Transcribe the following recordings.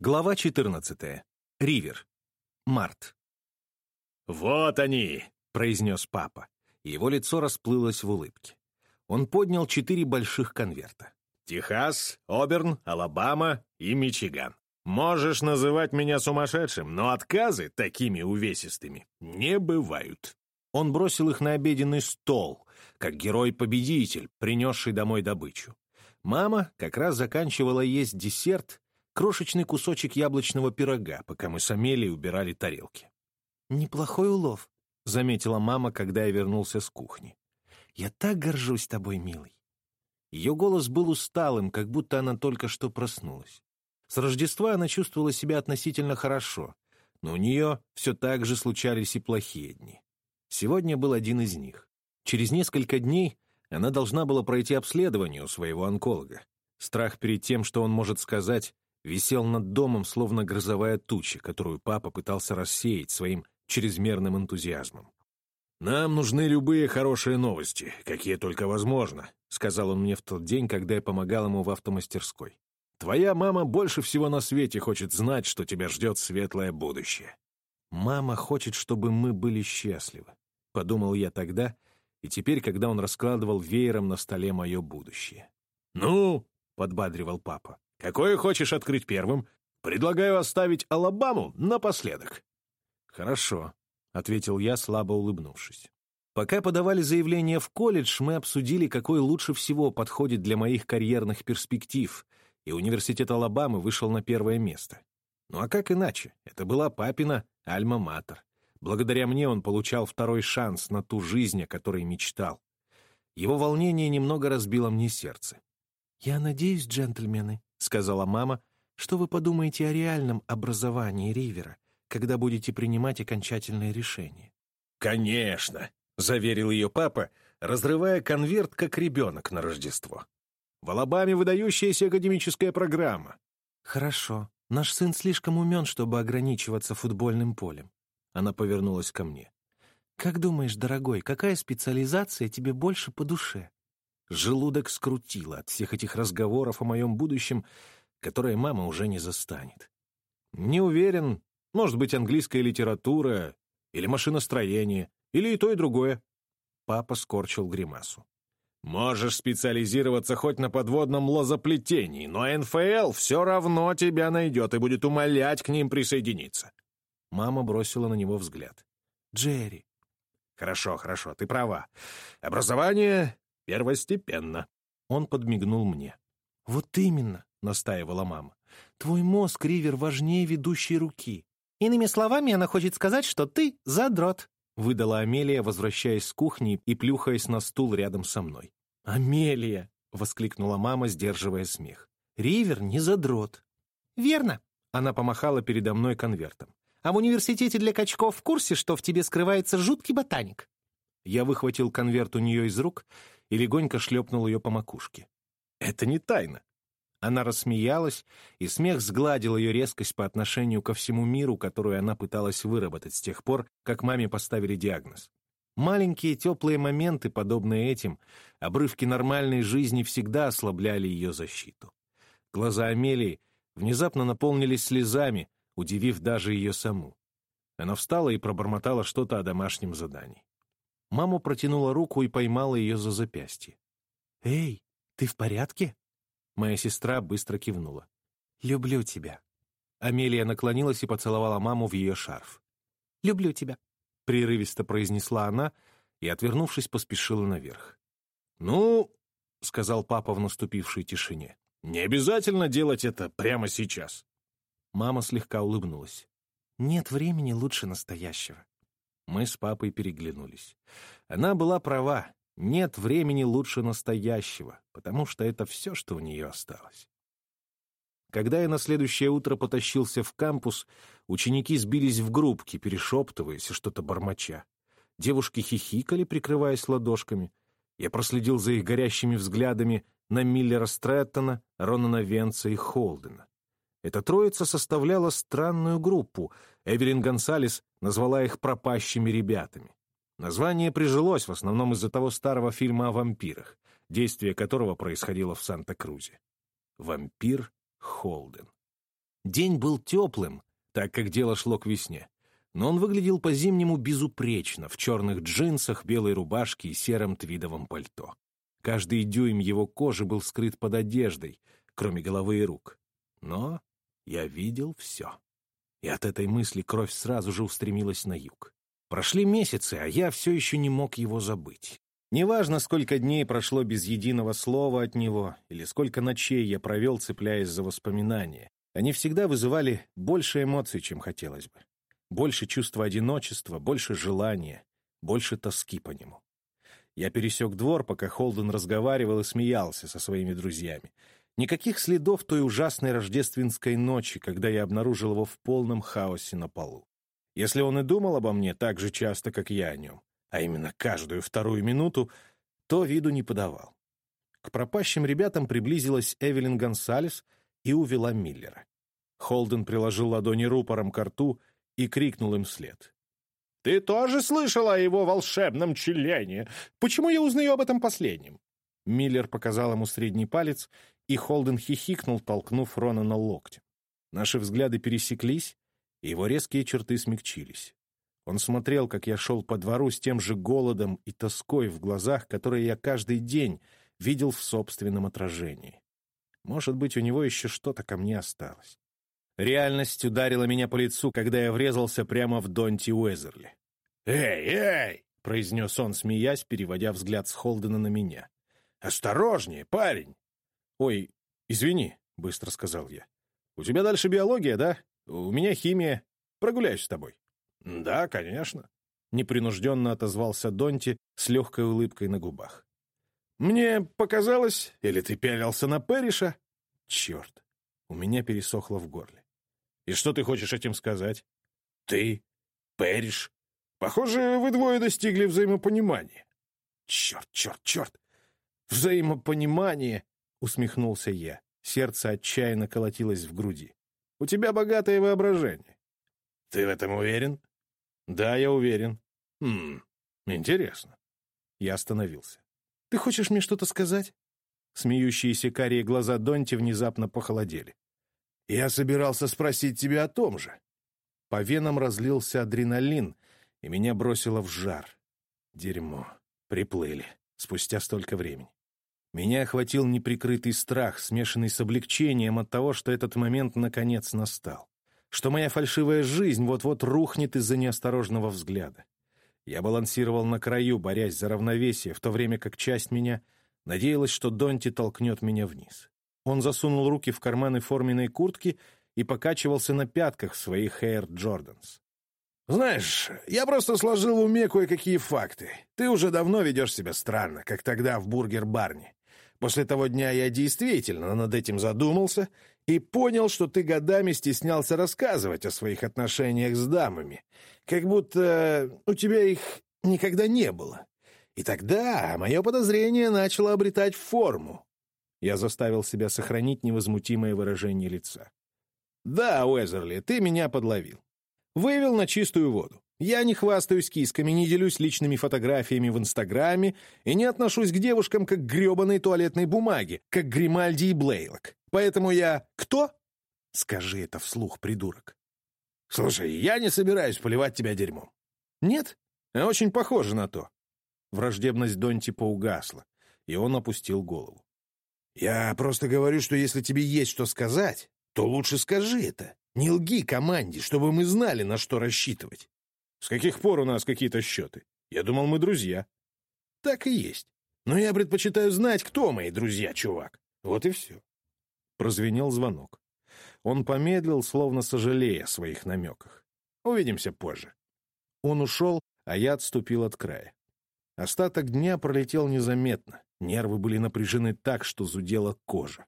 Глава 14. Ривер. Март. «Вот они!» — произнес папа. Его лицо расплылось в улыбке. Он поднял четыре больших конверта. «Техас, Оберн, Алабама и Мичиган. Можешь называть меня сумасшедшим, но отказы такими увесистыми не бывают». Он бросил их на обеденный стол, как герой-победитель, принесший домой добычу. Мама как раз заканчивала есть десерт, крошечный кусочек яблочного пирога, пока мы с Амелией убирали тарелки. «Неплохой улов», — заметила мама, когда я вернулся с кухни. «Я так горжусь тобой, милый». Ее голос был усталым, как будто она только что проснулась. С Рождества она чувствовала себя относительно хорошо, но у нее все так же случались и плохие дни. Сегодня был один из них. Через несколько дней она должна была пройти обследование у своего онколога. Страх перед тем, что он может сказать, висел над домом, словно грозовая туча, которую папа пытался рассеять своим чрезмерным энтузиазмом. «Нам нужны любые хорошие новости, какие только возможно», — сказал он мне в тот день, когда я помогал ему в автомастерской. «Твоя мама больше всего на свете хочет знать, что тебя ждет светлое будущее». «Мама хочет, чтобы мы были счастливы», — подумал я тогда, и теперь, когда он раскладывал веером на столе мое будущее. «Ну», — подбадривал папа, Какое хочешь открыть первым? Предлагаю оставить Алабаму напоследок». «Хорошо», — ответил я, слабо улыбнувшись. Пока подавали заявление в колледж, мы обсудили, какой лучше всего подходит для моих карьерных перспектив, и университет Алабамы вышел на первое место. Ну а как иначе? Это была папина альма-матер. Благодаря мне он получал второй шанс на ту жизнь, о которой мечтал. Его волнение немного разбило мне сердце. «Я надеюсь, джентльмены», — сказала мама, — «что вы подумаете о реальном образовании Ривера, когда будете принимать окончательные решения?» «Конечно», — заверил ее папа, разрывая конверт, как ребенок на Рождество. «В Алабаме выдающаяся академическая программа». «Хорошо. Наш сын слишком умен, чтобы ограничиваться футбольным полем». Она повернулась ко мне. «Как думаешь, дорогой, какая специализация тебе больше по душе?» Желудок скрутило от всех этих разговоров о моем будущем, которое мама уже не застанет. Не уверен, может быть, английская литература или машиностроение, или и то, и другое. Папа скорчил гримасу. Можешь специализироваться хоть на подводном лозоплетении, но НФЛ все равно тебя найдет и будет умолять к ним присоединиться. Мама бросила на него взгляд. «Джерри». «Хорошо, хорошо, ты права. Образование первостепенно». Он подмигнул мне. «Вот именно», — настаивала мама. «Твой мозг, Ривер, важнее ведущей руки». «Иными словами, она хочет сказать, что ты задрот», — выдала Амелия, возвращаясь с кухни и плюхаясь на стул рядом со мной. «Амелия!» — воскликнула мама, сдерживая смех. «Ривер не задрот». «Верно», — она помахала передо мной конвертом. «А в университете для качков в курсе, что в тебе скрывается жуткий ботаник?» Я выхватил конверт у нее из рук и легонько шлепнул ее по макушке. «Это не тайна». Она рассмеялась, и смех сгладил ее резкость по отношению ко всему миру, которую она пыталась выработать с тех пор, как маме поставили диагноз. Маленькие теплые моменты, подобные этим, обрывки нормальной жизни всегда ослабляли ее защиту. Глаза Амелии внезапно наполнились слезами, удивив даже ее саму. Она встала и пробормотала что-то о домашнем задании. Мама протянула руку и поймала ее за запястье. «Эй, ты в порядке?» Моя сестра быстро кивнула. «Люблю тебя». Амелия наклонилась и поцеловала маму в ее шарф. «Люблю тебя», — прерывисто произнесла она и, отвернувшись, поспешила наверх. «Ну», — сказал папа в наступившей тишине, — «не обязательно делать это прямо сейчас». Мама слегка улыбнулась. «Нет времени лучше настоящего. Мы с папой переглянулись. Она была права. Нет времени лучше настоящего, потому что это все, что у нее осталось. Когда я на следующее утро потащился в кампус, ученики сбились в группки, перешептываясь и что-то бормоча. Девушки хихикали, прикрываясь ладошками. Я проследил за их горящими взглядами на Миллера Стрэттона, Ронана Венца и Холдена. Эта троица составляла странную группу. Эвелин Гонсалес назвала их пропащими ребятами. Название прижилось в основном из-за того старого фильма о вампирах, действие которого происходило в Санта-Крузе. «Вампир Холден». День был теплым, так как дело шло к весне. Но он выглядел по-зимнему безупречно, в черных джинсах, белой рубашке и сером твидовом пальто. Каждый дюйм его кожи был скрыт под одеждой, кроме головы и рук. Но я видел все. И от этой мысли кровь сразу же устремилась на юг. Прошли месяцы, а я все еще не мог его забыть. Неважно, сколько дней прошло без единого слова от него, или сколько ночей я провел, цепляясь за воспоминания, они всегда вызывали больше эмоций, чем хотелось бы. Больше чувства одиночества, больше желания, больше тоски по нему. Я пересек двор, пока Холден разговаривал и смеялся со своими друзьями. Никаких следов той ужасной рождественской ночи, когда я обнаружил его в полном хаосе на полу. Если он и думал обо мне так же часто, как я о нем, а именно каждую вторую минуту, то виду не подавал. К пропащим ребятам приблизилась Эвелин Гонсалес и увела Миллера. Холден приложил ладони рупором к рту и крикнул им вслед. «Ты тоже слышала о его волшебном члене? Почему я узнаю об этом последнем?» Миллер показал ему средний палец, и Холден хихикнул, толкнув Ронана локтем. Наши взгляды пересеклись, и его резкие черты смягчились. Он смотрел, как я шел по двору с тем же голодом и тоской в глазах, которые я каждый день видел в собственном отражении. Может быть, у него еще что-то ко мне осталось. Реальность ударила меня по лицу, когда я врезался прямо в Донти Уэзерли. «Эй, эй!» — произнес он, смеясь, переводя взгляд с Холдена на меня. «Осторожнее, парень!» «Ой, извини», — быстро сказал я. «У тебя дальше биология, да? У меня химия. Прогуляюсь с тобой». «Да, конечно», — непринужденно отозвался Донти с легкой улыбкой на губах. «Мне показалось, или ты пялился на Перриша?» «Черт!» У меня пересохло в горле. И что ты хочешь этим сказать? Ты, Пэриш. Похоже, вы двое достигли взаимопонимания. Черт, черт, черт. Взаимопонимание, усмехнулся я. Сердце отчаянно колотилось в груди. У тебя богатое воображение. Ты в этом уверен? Да, я уверен. Хм, интересно. Я остановился. Ты хочешь мне что-то сказать? Смеющиеся карие глаза Донти внезапно похолодели. Я собирался спросить тебя о том же. По венам разлился адреналин, и меня бросило в жар. Дерьмо. Приплыли. Спустя столько времени. Меня охватил неприкрытый страх, смешанный с облегчением от того, что этот момент наконец настал. Что моя фальшивая жизнь вот-вот рухнет из-за неосторожного взгляда. Я балансировал на краю, борясь за равновесие, в то время как часть меня надеялась, что Донти толкнет меня вниз. Он засунул руки в карманы форменной куртки и покачивался на пятках своих Air Jordans. «Знаешь, я просто сложил в уме кое-какие факты. Ты уже давно ведешь себя странно, как тогда в бургер-барне. После того дня я действительно над этим задумался и понял, что ты годами стеснялся рассказывать о своих отношениях с дамами, как будто у тебя их никогда не было. И тогда мое подозрение начало обретать форму. Я заставил себя сохранить невозмутимое выражение лица. «Да, Уэзерли, ты меня подловил. Вывел на чистую воду. Я не хвастаюсь кисками, не делюсь личными фотографиями в Инстаграме и не отношусь к девушкам как к гребаной туалетной бумаге, как Гримальди и Блейлок. Поэтому я... Кто? Скажи это вслух, придурок. Слушай, я не собираюсь поливать тебя дерьмом. Нет? Очень похоже на то. Враждебность Донти поугасла, и он опустил голову. Я просто говорю, что если тебе есть что сказать, то лучше скажи это. Не лги команде, чтобы мы знали, на что рассчитывать. С каких пор у нас какие-то счеты? Я думал, мы друзья. Так и есть. Но я предпочитаю знать, кто мои друзья, чувак. Вот и все. Прозвенел звонок. Он помедлил, словно сожалея о своих намеках. Увидимся позже. Он ушел, а я отступил от края. Остаток дня пролетел незаметно. Нервы были напряжены так, что зудела кожа.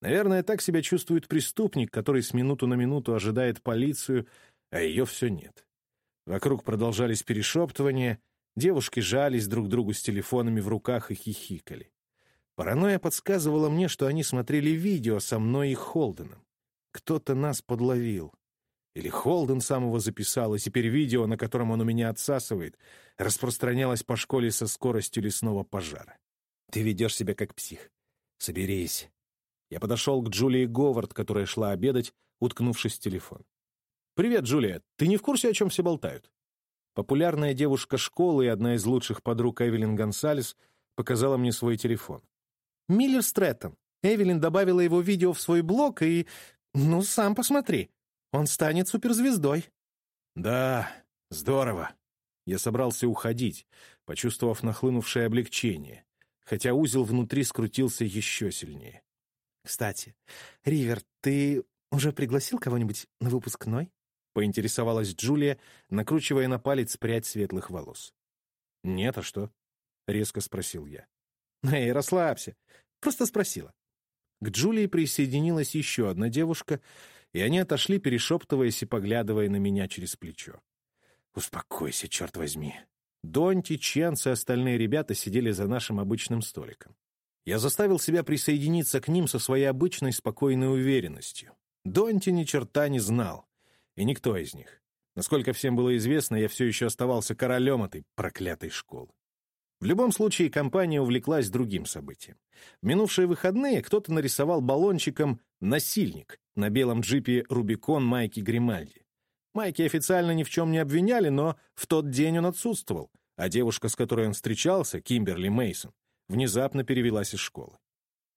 Наверное, так себя чувствует преступник, который с минуту на минуту ожидает полицию, а ее все нет. Вокруг продолжались перешептывания, девушки жались друг другу с телефонами в руках и хихикали. Паранойя подсказывала мне, что они смотрели видео со мной и Холденом. Кто-то нас подловил. Или Холден сам его записал, и теперь видео, на котором он у меня отсасывает, распространялось по школе со скоростью лесного пожара. Ты ведешь себя как псих. Соберись. Я подошел к Джулии Говард, которая шла обедать, уткнувшись в телефон. «Привет, Джулия. Ты не в курсе, о чем все болтают?» Популярная девушка школы и одна из лучших подруг Эвелин Гонсалес показала мне свой телефон. «Миллер Стрэттон. Эвелин добавила его видео в свой блог и... Ну, сам посмотри. Он станет суперзвездой». «Да, здорово». Я собрался уходить, почувствовав нахлынувшее облегчение, хотя узел внутри скрутился еще сильнее. «Кстати, Ривер, ты уже пригласил кого-нибудь на выпускной?» — поинтересовалась Джулия, накручивая на палец прядь светлых волос. «Нет, а что?» — резко спросил я. «Эй, расслабься. Просто спросила». К Джулии присоединилась еще одна девушка, и они отошли, перешептываясь и поглядывая на меня через плечо. «Успокойся, черт возьми». Донти, Ченс и остальные ребята сидели за нашим обычным столиком. Я заставил себя присоединиться к ним со своей обычной спокойной уверенностью. Донти ни черта не знал и никто из них. Насколько всем было известно, я все еще оставался королем этой проклятой школы. В любом случае, компания увлеклась другим событием. В минувшие выходные кто-то нарисовал баллончиком «насильник» на белом джипе «Рубикон» Майки Гримальди. Майки официально ни в чем не обвиняли, но в тот день он отсутствовал, а девушка, с которой он встречался, Кимберли Мейсон, внезапно перевелась из школы.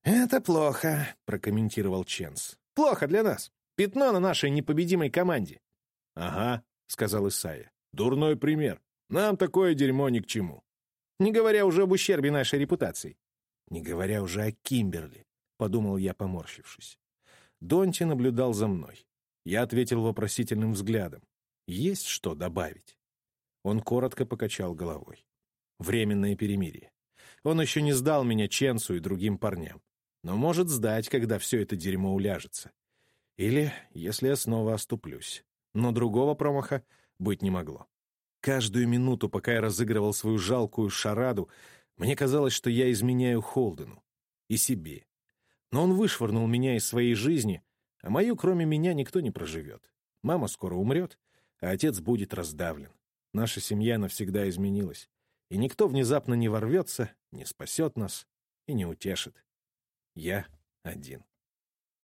«Это плохо», — прокомментировал Ченс. «Плохо для нас. Пятно на нашей непобедимой команде. — Ага, — сказал Исайя. — Дурной пример. Нам такое дерьмо ни к чему. Не говоря уже об ущербе нашей репутации. Не говоря уже о Кимберли, — подумал я, поморщившись. Донти наблюдал за мной. Я ответил вопросительным взглядом. Есть что добавить? Он коротко покачал головой. Временное перемирие. Он еще не сдал меня Ченсу и другим парням. Но может сдать, когда все это дерьмо уляжется. Или если я снова оступлюсь. Но другого промаха быть не могло. Каждую минуту, пока я разыгрывал свою жалкую шараду, мне казалось, что я изменяю Холдену и себе. Но он вышвырнул меня из своей жизни, а мою, кроме меня, никто не проживет. Мама скоро умрет, а отец будет раздавлен. Наша семья навсегда изменилась, и никто внезапно не ворвется, не спасет нас и не утешит. Я один.